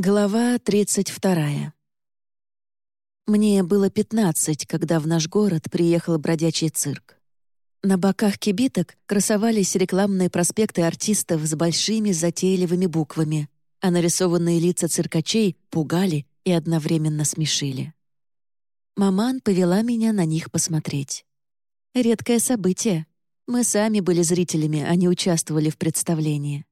Глава 32. Мне было 15, когда в наш город приехал бродячий цирк. На боках кибиток красовались рекламные проспекты артистов с большими затейливыми буквами, а нарисованные лица циркачей пугали и одновременно смешили. Маман повела меня на них посмотреть. Редкое событие. Мы сами были зрителями, а не участвовали в представлении.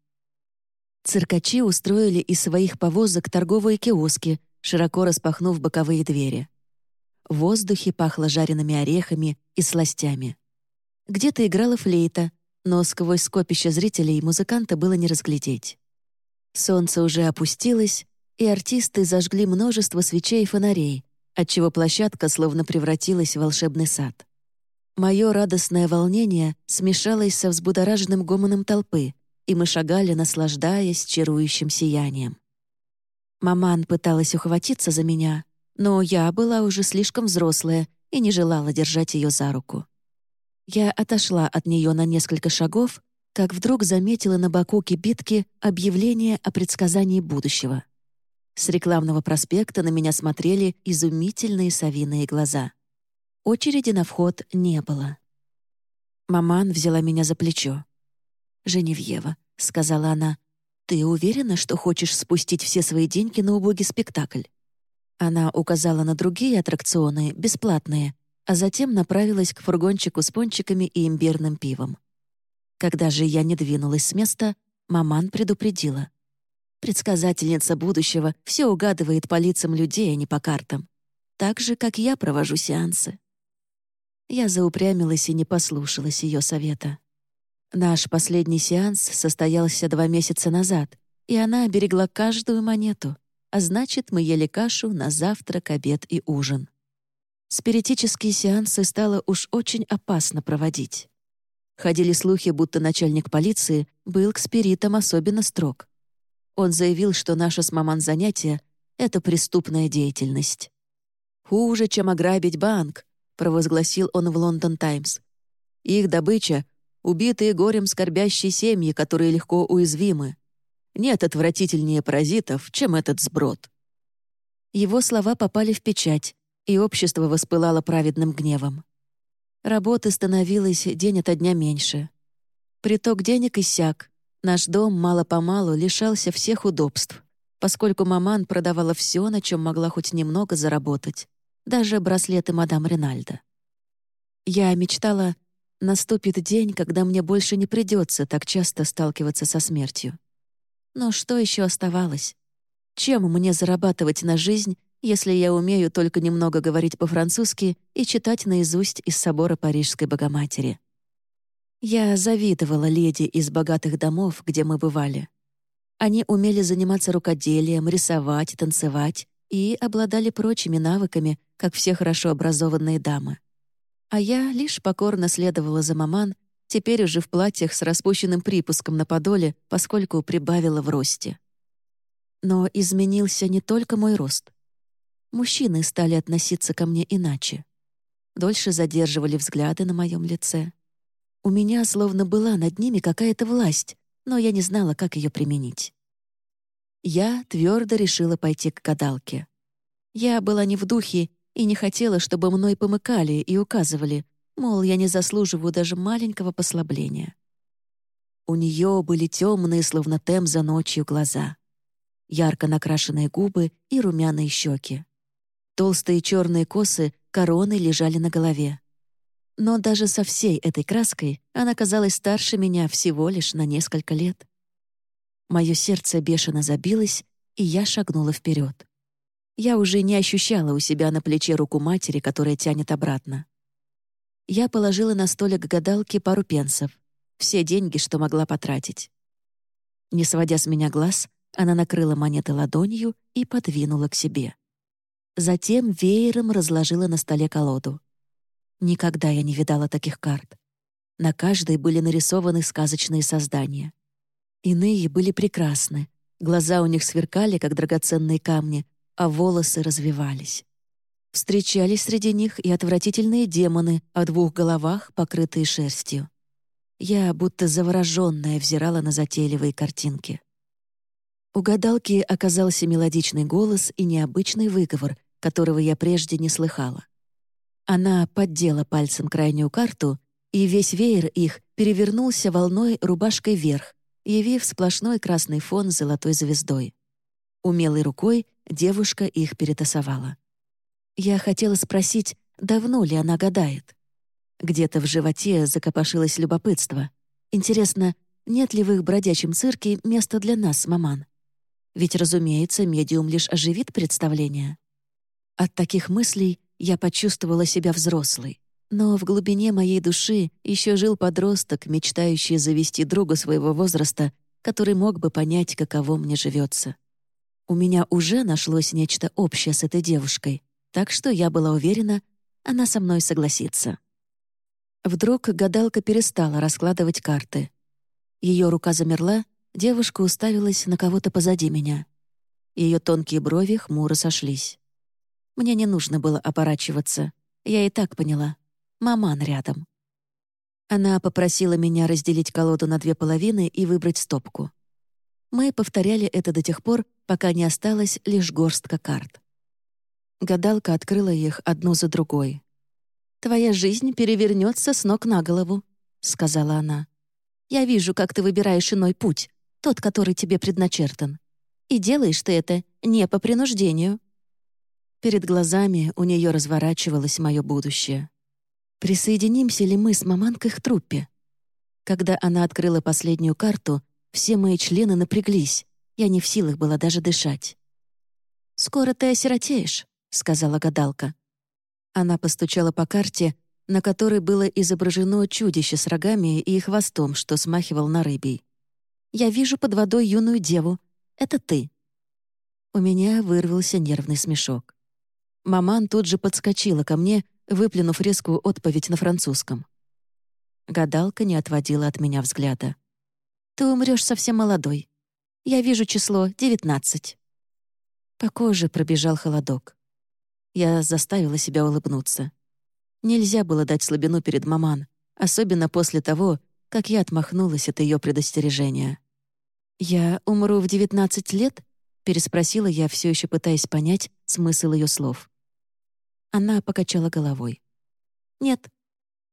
Циркачи устроили из своих повозок торговые киоски, широко распахнув боковые двери. В воздухе пахло жареными орехами и сластями. Где-то играла флейта, но сквозь скопище зрителей музыканта было не разглядеть. Солнце уже опустилось, и артисты зажгли множество свечей и фонарей, отчего площадка словно превратилась в волшебный сад. Мое радостное волнение смешалось со взбудораженным гомоном толпы — и мы шагали, наслаждаясь чарующим сиянием. Маман пыталась ухватиться за меня, но я была уже слишком взрослая и не желала держать ее за руку. Я отошла от нее на несколько шагов, как вдруг заметила на боку кибитки объявление о предсказании будущего. С рекламного проспекта на меня смотрели изумительные совиные глаза. Очереди на вход не было. Маман взяла меня за плечо. «Женевьева», — сказала она, «ты уверена, что хочешь спустить все свои деньги на убогий спектакль?» Она указала на другие аттракционы, бесплатные, а затем направилась к фургончику с пончиками и имбирным пивом. Когда же я не двинулась с места, маман предупредила. Предсказательница будущего все угадывает по лицам людей, а не по картам. Так же, как я провожу сеансы. Я заупрямилась и не послушалась ее совета. Наш последний сеанс состоялся два месяца назад, и она оберегла каждую монету, а значит, мы ели кашу на завтрак, обед и ужин. Спиритические сеансы стало уж очень опасно проводить. Ходили слухи, будто начальник полиции был к спиритам особенно строг. Он заявил, что наше с маман занятие — это преступная деятельность. «Хуже, чем ограбить банк», — провозгласил он в «Лондон Таймс». «Их добыча убитые горем скорбящие семьи, которые легко уязвимы. Нет отвратительнее паразитов, чем этот сброд». Его слова попали в печать, и общество воспылало праведным гневом. Работы становилось день ото дня меньше. Приток денег иссяк, наш дом мало-помалу лишался всех удобств, поскольку маман продавала все, на чем могла хоть немного заработать, даже браслеты мадам Ренальда. Я мечтала Наступит день, когда мне больше не придется так часто сталкиваться со смертью. Но что еще оставалось? Чем мне зарабатывать на жизнь, если я умею только немного говорить по-французски и читать наизусть из собора Парижской Богоматери? Я завидовала леди из богатых домов, где мы бывали. Они умели заниматься рукоделием, рисовать, танцевать и обладали прочими навыками, как все хорошо образованные дамы. А я лишь покорно следовала за маман, теперь уже в платьях с распущенным припуском на подоле, поскольку прибавила в росте. Но изменился не только мой рост. Мужчины стали относиться ко мне иначе. Дольше задерживали взгляды на моем лице. У меня словно была над ними какая-то власть, но я не знала, как ее применить. Я твердо решила пойти к гадалке. Я была не в духе и не хотела, чтобы мной помыкали и указывали, мол, я не заслуживаю даже маленького послабления. У нее были темные, словно темза ночью, глаза, ярко накрашенные губы и румяные щеки. Толстые черные косы короны лежали на голове. Но даже со всей этой краской она казалась старше меня всего лишь на несколько лет. Мое сердце бешено забилось, и я шагнула вперед. Я уже не ощущала у себя на плече руку матери, которая тянет обратно. Я положила на столик гадалки пару пенсов, все деньги, что могла потратить. Не сводя с меня глаз, она накрыла монеты ладонью и подвинула к себе. Затем веером разложила на столе колоду. Никогда я не видала таких карт. На каждой были нарисованы сказочные создания. Иные были прекрасны, глаза у них сверкали, как драгоценные камни, а волосы развивались. Встречались среди них и отвратительные демоны о двух головах, покрытые шерстью. Я, будто завороженная, взирала на затейливые картинки. У гадалки оказался мелодичный голос и необычный выговор, которого я прежде не слыхала. Она поддела пальцем крайнюю карту, и весь веер их перевернулся волной рубашкой вверх, явив сплошной красный фон с золотой звездой. Умелой рукой девушка их перетасовала. Я хотела спросить, давно ли она гадает. Где-то в животе закопошилось любопытство. Интересно, нет ли в их бродячем цирке места для нас, маман? Ведь, разумеется, медиум лишь оживит представление. От таких мыслей я почувствовала себя взрослой. Но в глубине моей души еще жил подросток, мечтающий завести друга своего возраста, который мог бы понять, каково мне живется. У меня уже нашлось нечто общее с этой девушкой, так что я была уверена, она со мной согласится. Вдруг гадалка перестала раскладывать карты. Ее рука замерла, девушка уставилась на кого-то позади меня. Ее тонкие брови хмуро сошлись. Мне не нужно было оборачиваться. Я и так поняла. Маман рядом. Она попросила меня разделить колоду на две половины и выбрать стопку. Мы повторяли это до тех пор, пока не осталась лишь горстка карт. Гадалка открыла их одну за другой. «Твоя жизнь перевернется с ног на голову», — сказала она. «Я вижу, как ты выбираешь иной путь, тот, который тебе предначертан. И делаешь ты это не по принуждению». Перед глазами у нее разворачивалось мое будущее. Присоединимся ли мы с маман к труппе? Когда она открыла последнюю карту, все мои члены напряглись. Я не в силах была даже дышать. «Скоро ты осиротеешь», — сказала гадалка. Она постучала по карте, на которой было изображено чудище с рогами и хвостом, что смахивал на рыбий. «Я вижу под водой юную деву. Это ты». У меня вырвался нервный смешок. Маман тут же подскочила ко мне, выплюнув резкую отповедь на французском. Гадалка не отводила от меня взгляда. Ты умрешь совсем молодой. Я вижу число девятнадцать». По коже пробежал холодок. Я заставила себя улыбнуться. Нельзя было дать слабину перед маман, особенно после того, как я отмахнулась от ее предостережения. «Я умру в девятнадцать лет?» — переспросила я, все еще пытаясь понять смысл ее слов. Она покачала головой. «Нет,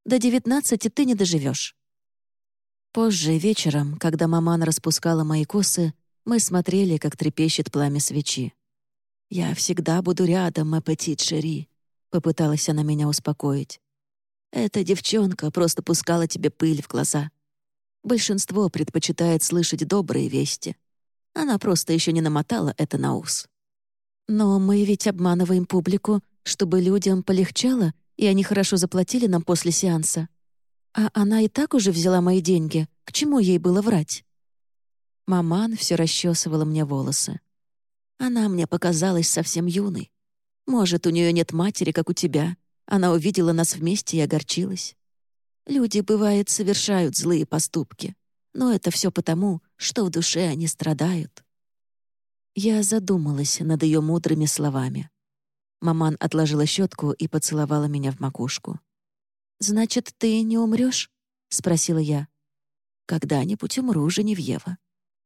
до девятнадцати ты не доживешь. Позже, вечером, когда маман распускала мои косы, мы смотрели, как трепещет пламя свечи. «Я всегда буду рядом, мой петит шери», — попыталась она меня успокоить. «Эта девчонка просто пускала тебе пыль в глаза. Большинство предпочитает слышать добрые вести. Она просто еще не намотала это на ус». «Но мы ведь обманываем публику, чтобы людям полегчало, и они хорошо заплатили нам после сеанса», а она и так уже взяла мои деньги. К чему ей было врать? Маман все расчесывала мне волосы. Она мне показалась совсем юной. Может, у нее нет матери, как у тебя. Она увидела нас вместе и огорчилась. Люди, бывает, совершают злые поступки. Но это все потому, что в душе они страдают. Я задумалась над ее мудрыми словами. Маман отложила щетку и поцеловала меня в макушку. «Значит, ты не умрешь? спросила я. «Когда-нибудь умру, Женевьева.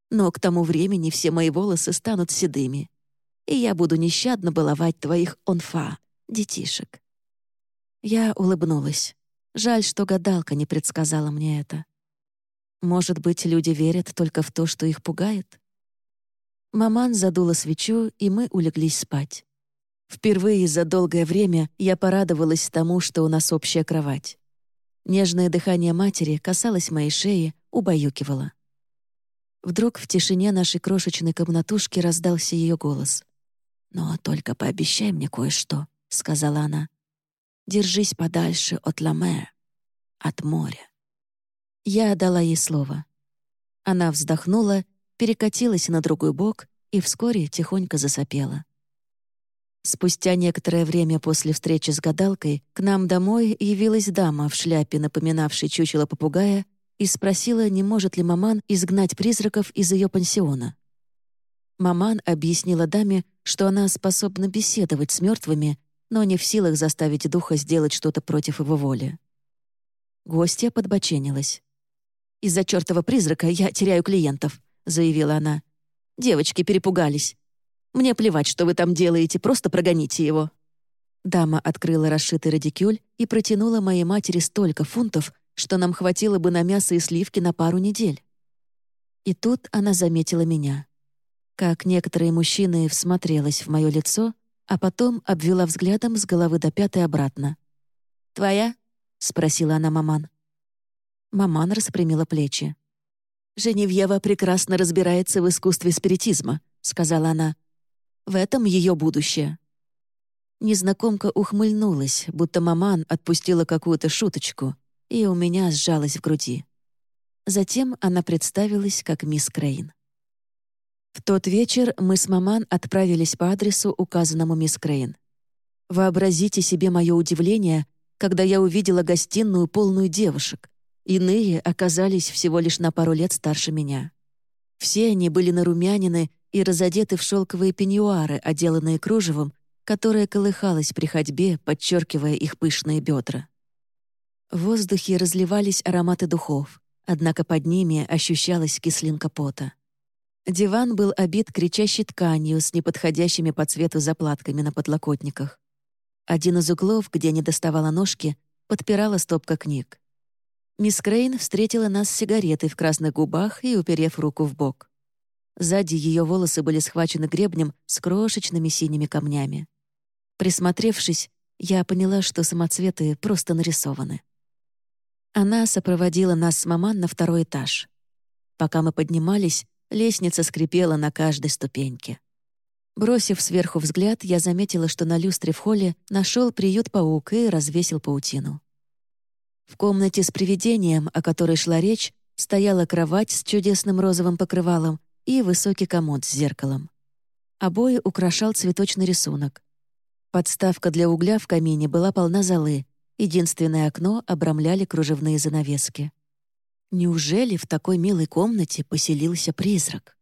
Но к тому времени все мои волосы станут седыми, и я буду нещадно баловать твоих онфа, детишек». Я улыбнулась. Жаль, что гадалка не предсказала мне это. Может быть, люди верят только в то, что их пугает? Маман задула свечу, и мы улеглись спать. Впервые за долгое время я порадовалась тому, что у нас общая кровать. Нежное дыхание матери касалось моей шеи, убаюкивало. Вдруг в тишине нашей крошечной комнатушки раздался ее голос. «Но только пообещай мне кое-что», — сказала она. «Держись подальше от Ламе, от моря». Я дала ей слово. Она вздохнула, перекатилась на другой бок и вскоре тихонько засопела. Спустя некоторое время после встречи с гадалкой к нам домой явилась дама в шляпе, напоминавшей чучело попугая, и спросила, не может ли маман изгнать призраков из ее пансиона. Маман объяснила даме, что она способна беседовать с мертвыми, но не в силах заставить духа сделать что-то против его воли. Гостья подбоченилась. «Из-за чертова призрака я теряю клиентов», — заявила она. Девочки перепугались. Мне плевать, что вы там делаете, просто прогоните его». Дама открыла расшитый радикюль и протянула моей матери столько фунтов, что нам хватило бы на мясо и сливки на пару недель. И тут она заметила меня. Как некоторые мужчины всмотрелась в мое лицо, а потом обвела взглядом с головы до пятой обратно. «Твоя?» — спросила она маман. Маман распрямила плечи. «Женевьева прекрасно разбирается в искусстве спиритизма», — сказала она. «В этом ее будущее». Незнакомка ухмыльнулась, будто маман отпустила какую-то шуточку, и у меня сжалась в груди. Затем она представилась как мисс Крейн. В тот вечер мы с маман отправились по адресу, указанному мисс Крейн. Вообразите себе мое удивление, когда я увидела гостиную, полную девушек. Иные оказались всего лишь на пару лет старше меня. Все они были нарумянины и разодеты в шелковые пеньюары, отделанные кружевом, которое колыхалось при ходьбе, подчеркивая их пышные бедра. В воздухе разливались ароматы духов, однако под ними ощущалась кислинка пота. Диван был обит кричащей тканью с неподходящими по цвету заплатками на подлокотниках. Один из углов, где не доставала ножки, подпирала стопка книг. Мисс Крейн встретила нас с сигаретой в красных губах и уперев руку в бок. Сзади ее волосы были схвачены гребнем с крошечными синими камнями. Присмотревшись, я поняла, что самоцветы просто нарисованы. Она сопроводила нас с маман на второй этаж. Пока мы поднимались, лестница скрипела на каждой ступеньке. Бросив сверху взгляд, я заметила, что на люстре в холле нашел приют паук и развесил паутину. В комнате с привидением, о которой шла речь, стояла кровать с чудесным розовым покрывалом и высокий комод с зеркалом. Обои украшал цветочный рисунок. Подставка для угля в камине была полна золы, единственное окно обрамляли кружевные занавески. Неужели в такой милой комнате поселился призрак?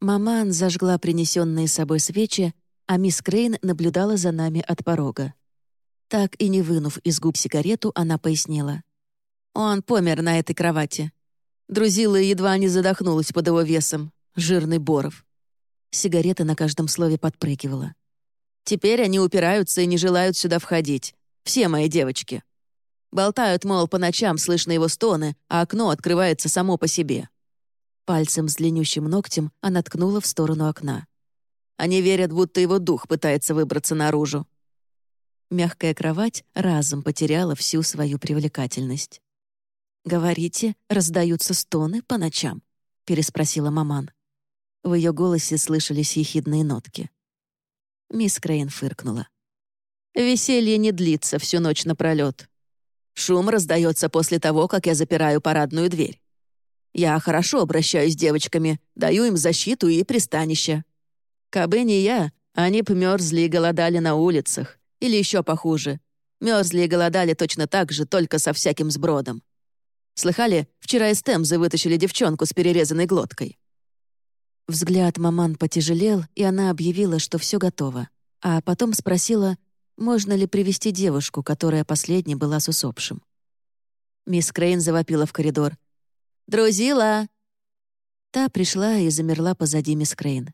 Маман зажгла принесенные с собой свечи, а мисс Крейн наблюдала за нами от порога. Так и не вынув из губ сигарету, она пояснила. «Он помер на этой кровати. Друзила едва не задохнулась под его весом. Жирный Боров». Сигарета на каждом слове подпрыгивала. «Теперь они упираются и не желают сюда входить. Все мои девочки. Болтают, мол, по ночам слышно его стоны, а окно открывается само по себе. Пальцем с длиннющим ногтем она ткнула в сторону окна. Они верят, будто его дух пытается выбраться наружу. Мягкая кровать разом потеряла всю свою привлекательность. «Говорите, раздаются стоны по ночам?» — переспросила маман. В ее голосе слышались ехидные нотки. Мисс Крейн фыркнула. «Веселье не длится всю ночь напролет. Шум раздается после того, как я запираю парадную дверь. Я хорошо обращаюсь с девочками, даю им защиту и пристанище. Кабы не я, они б мерзли и голодали на улицах. Или еще похуже. Мерзли и голодали точно так же, только со всяким сбродом. Слыхали, вчера из Темзы вытащили девчонку с перерезанной глоткой. Взгляд маман потяжелел, и она объявила, что все готово. А потом спросила, можно ли привести девушку, которая последней была с усопшим. Мисс Крейн завопила в коридор. «Друзила!» Та пришла и замерла позади мисс Крейн.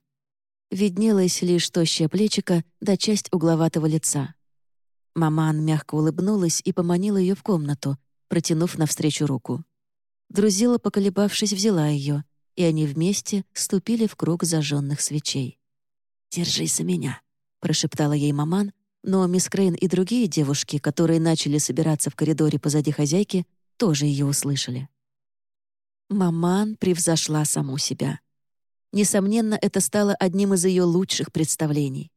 Виднелась лишь тощая плечика да часть угловатого лица. Маман мягко улыбнулась и поманила ее в комнату, протянув навстречу руку. Друзила, поколебавшись, взяла ее, и они вместе ступили в круг зажженных свечей. «Держись за меня», — прошептала ей маман, но мисс Крейн и другие девушки, которые начали собираться в коридоре позади хозяйки, тоже ее услышали. Маман превзошла саму себя. Несомненно, это стало одним из ее лучших представлений.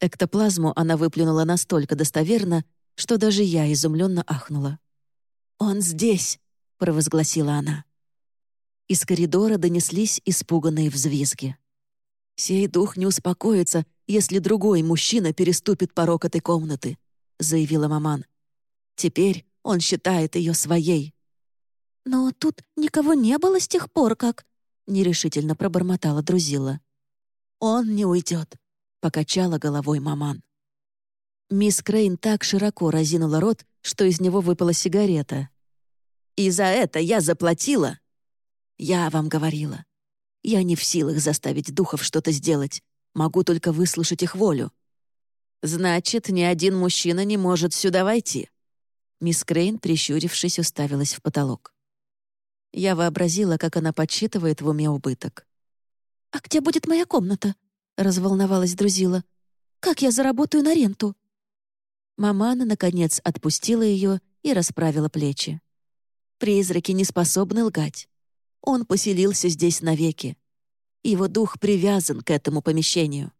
Эктоплазму она выплюнула настолько достоверно, что даже я изумленно ахнула. «Он здесь!» — провозгласила она. Из коридора донеслись испуганные взвизги. «Сей дух не успокоится, если другой мужчина переступит порог этой комнаты», — заявила маман. «Теперь он считает ее своей». «Но тут никого не было с тех пор, как...» — нерешительно пробормотала Друзила. «Он не уйдет», — покачала головой маман. Мисс Крейн так широко разинула рот, что из него выпала сигарета. «И за это я заплатила!» «Я вам говорила. Я не в силах заставить духов что-то сделать. Могу только выслушать их волю. Значит, ни один мужчина не может сюда войти. Мисс Крейн, прищурившись, уставилась в потолок. Я вообразила, как она подсчитывает в уме убыток. «А где будет моя комната?» — разволновалась Друзила. «Как я заработаю на ренту?» Мамана, наконец, отпустила ее и расправила плечи. Призраки не способны лгать. Он поселился здесь навеки. Его дух привязан к этому помещению.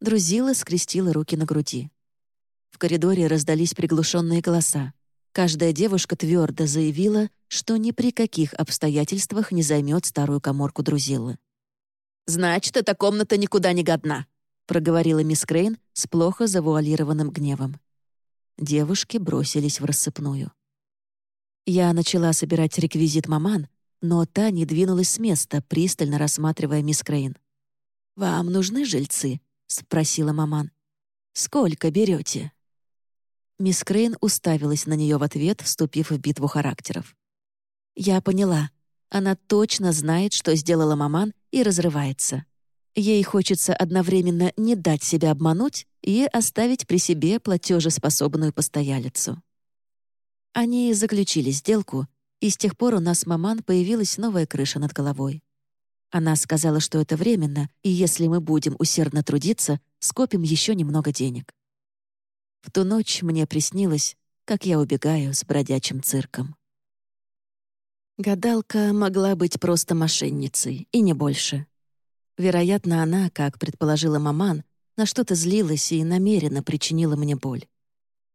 Друзила скрестила руки на груди. В коридоре раздались приглушенные голоса. Каждая девушка твердо заявила, что ни при каких обстоятельствах не займет старую коморку Друзилы. «Значит, эта комната никуда не годна», проговорила мисс Крейн с плохо завуалированным гневом. Девушки бросились врассыпную. Я начала собирать реквизит маман, но та не двинулась с места, пристально рассматривая мисс Крейн. «Вам нужны жильцы?» — спросила маман. «Сколько берете?» Мисс Крейн уставилась на нее в ответ, вступив в битву характеров. Я поняла. Она точно знает, что сделала маман, и разрывается. Ей хочется одновременно не дать себя обмануть и оставить при себе платежеспособную постоялицу. Они заключили сделку, и с тех пор у нас маман появилась новая крыша над головой. Она сказала, что это временно, и если мы будем усердно трудиться, скопим еще немного денег. В ту ночь мне приснилось, как я убегаю с бродячим цирком. Гадалка могла быть просто мошенницей, и не больше. Вероятно, она, как предположила маман, на что-то злилась и намеренно причинила мне боль.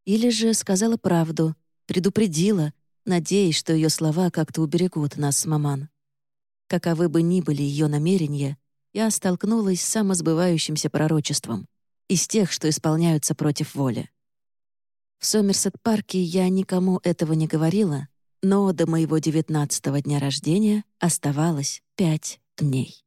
Или же сказала правду, предупредила, надеясь, что ее слова как-то уберегут нас с маман. Каковы бы ни были ее намерения, я столкнулась с самосбывающимся пророчеством, из тех, что исполняются против воли. В Сомерсет-парке я никому этого не говорила, но до моего девятнадцатого дня рождения оставалось пять дней.